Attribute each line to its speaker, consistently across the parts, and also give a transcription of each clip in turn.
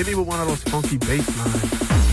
Speaker 1: Hit me with one of those funky bass lines.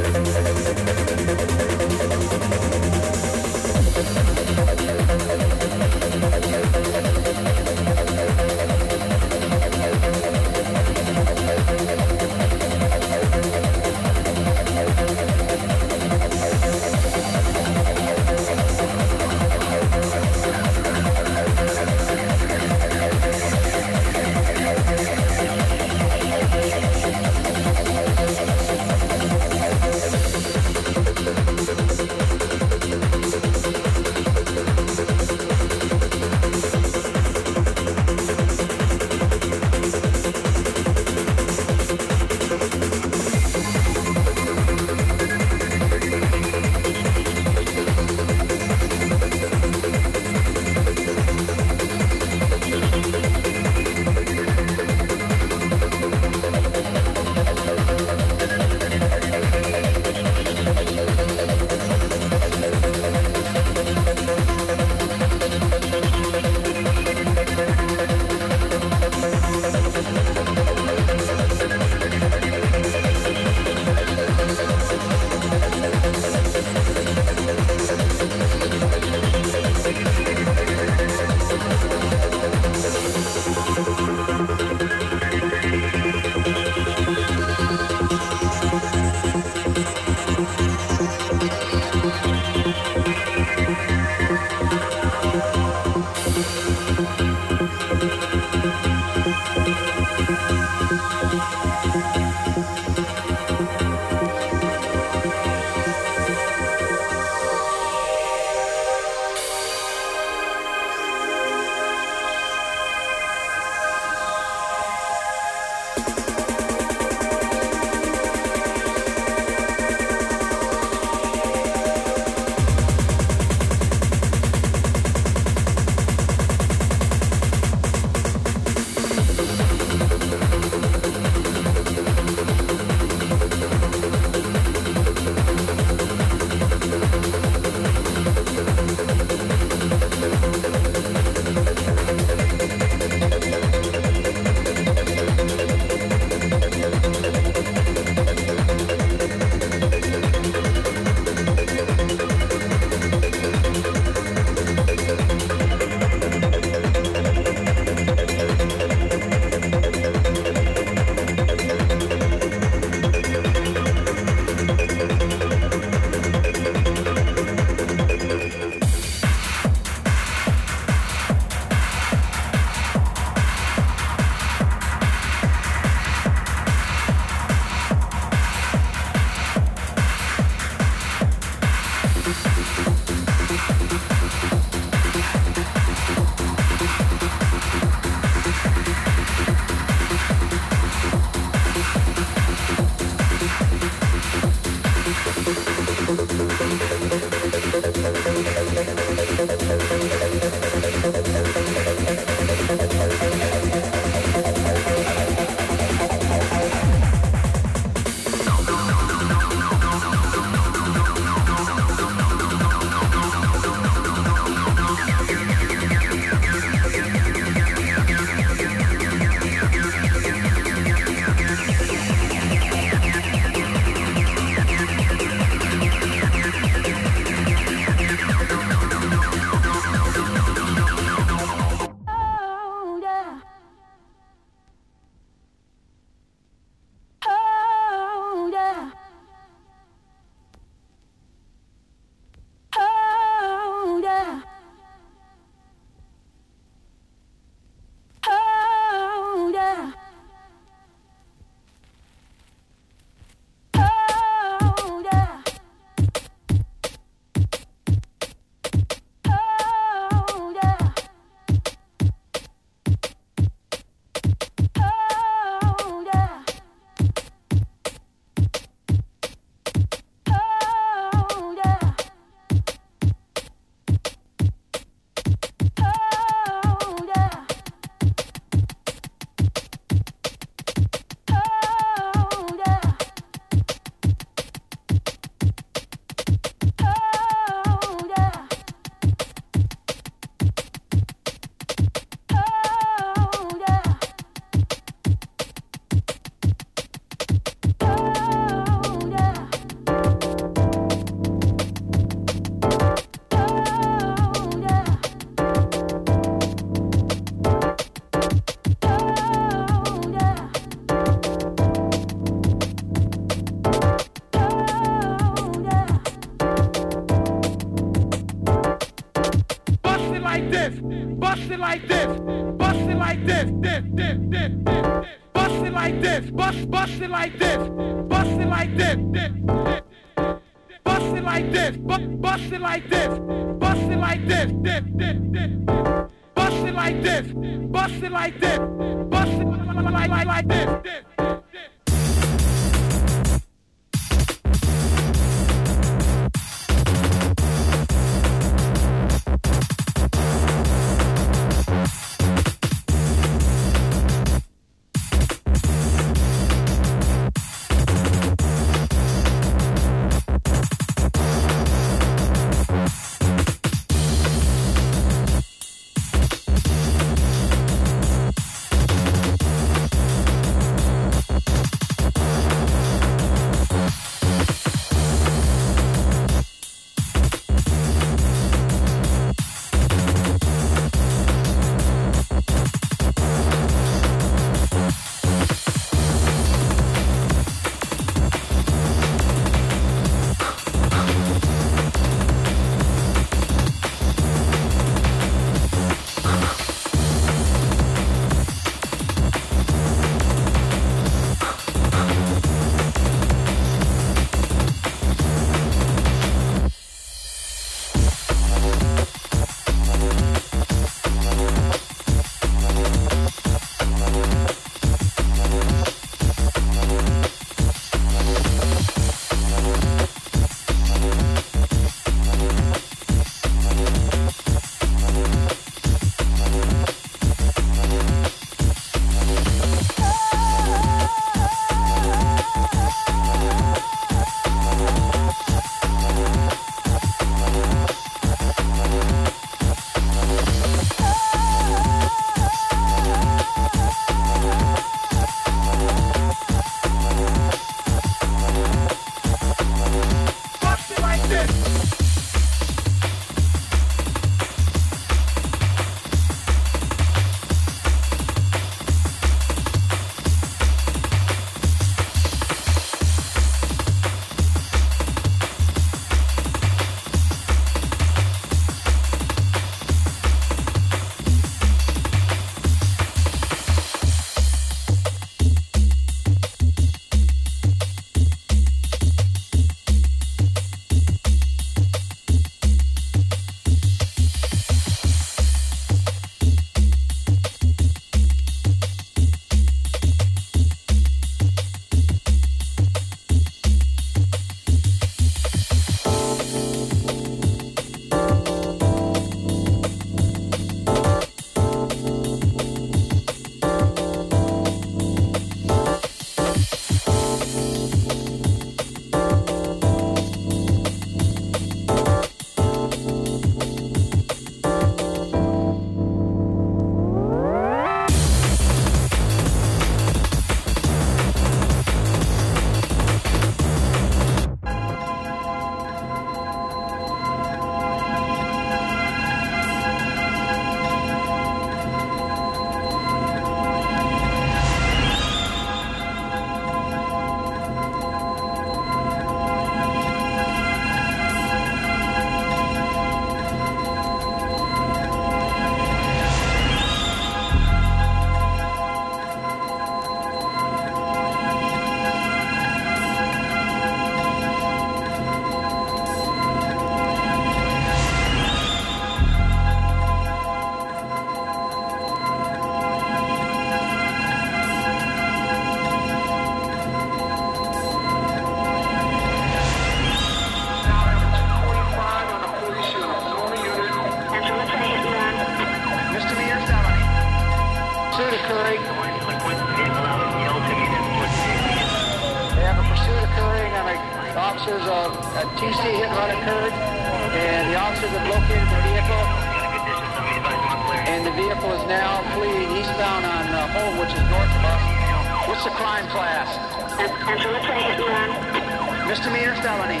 Speaker 2: Misdemeanor felony.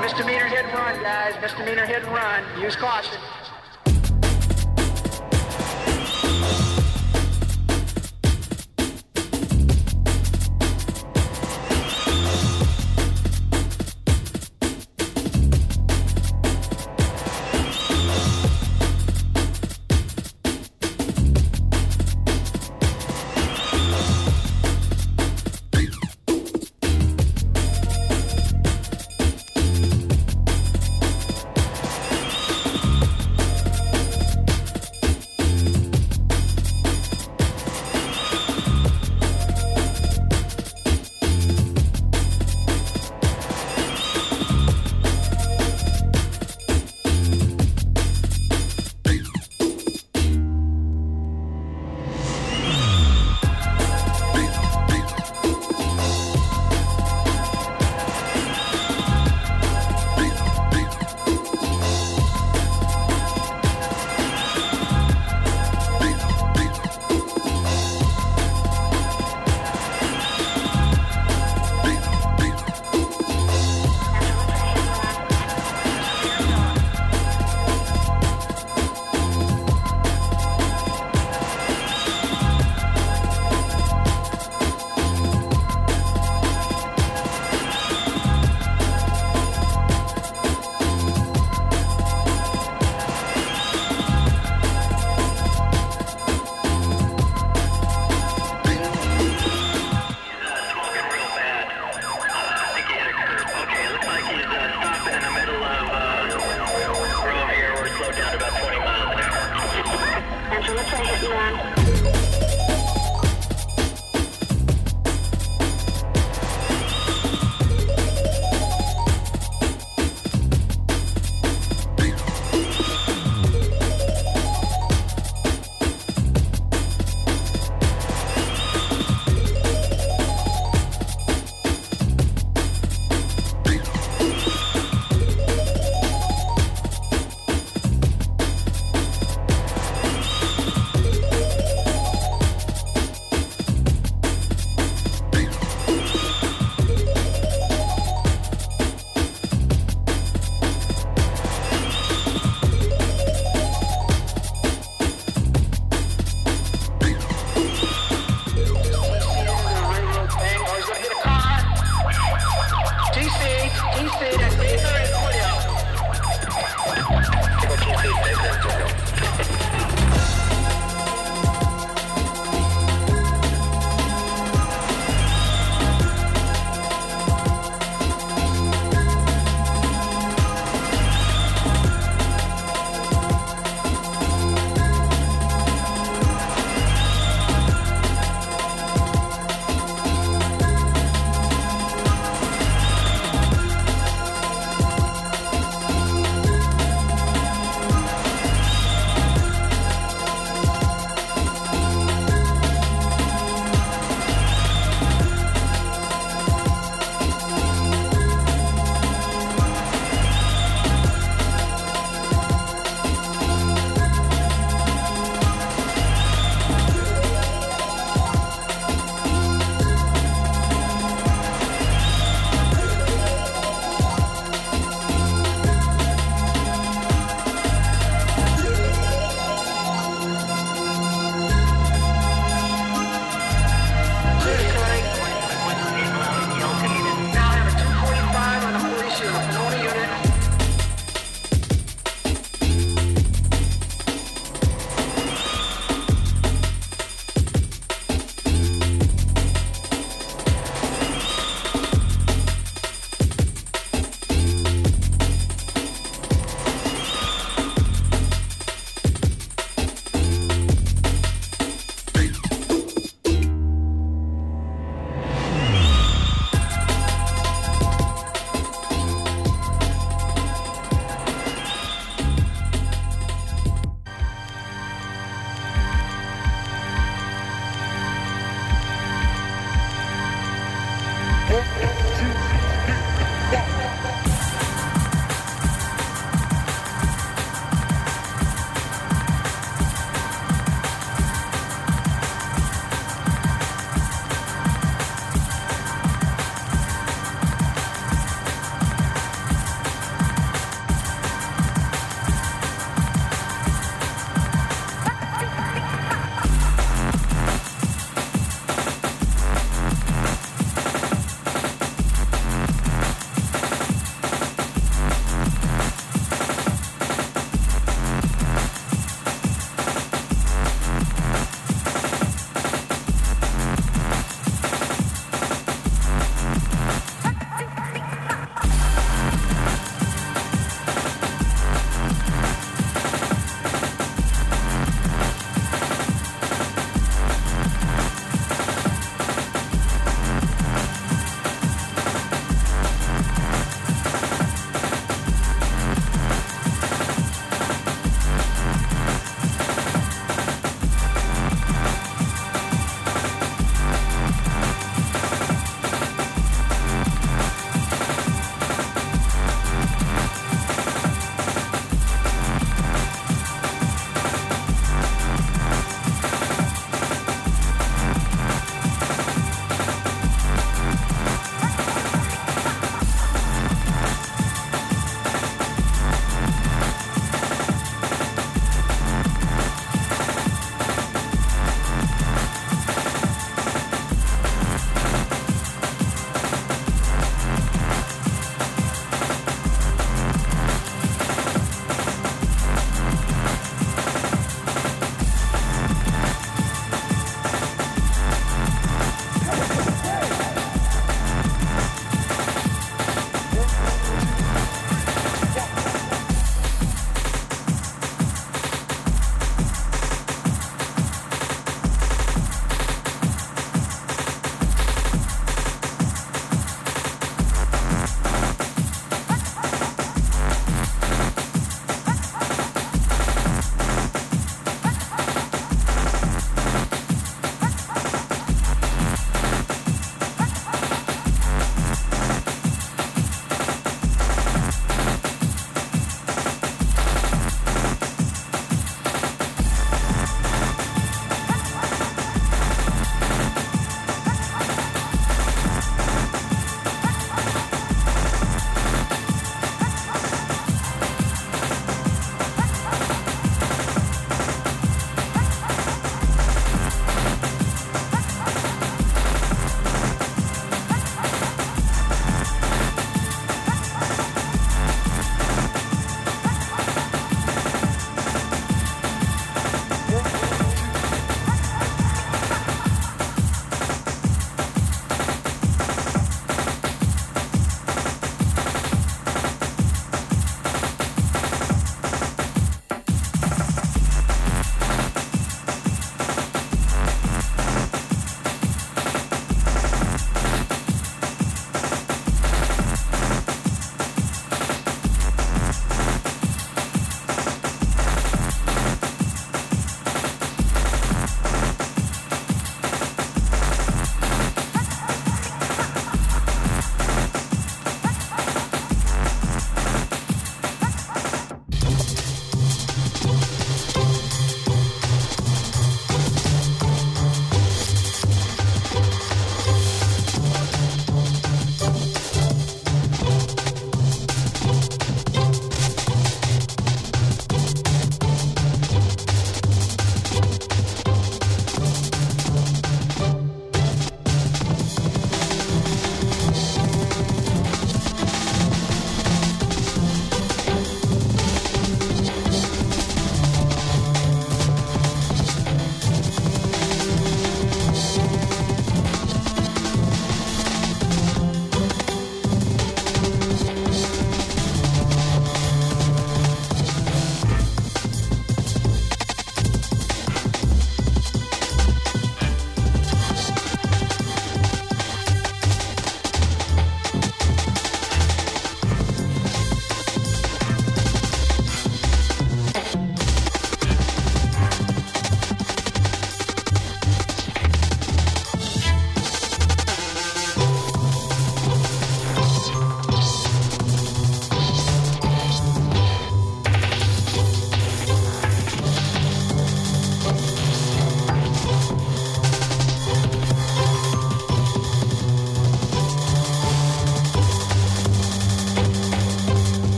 Speaker 2: Misdemeanor hit and run, guys. Misdemeanor hit and run. Use caution.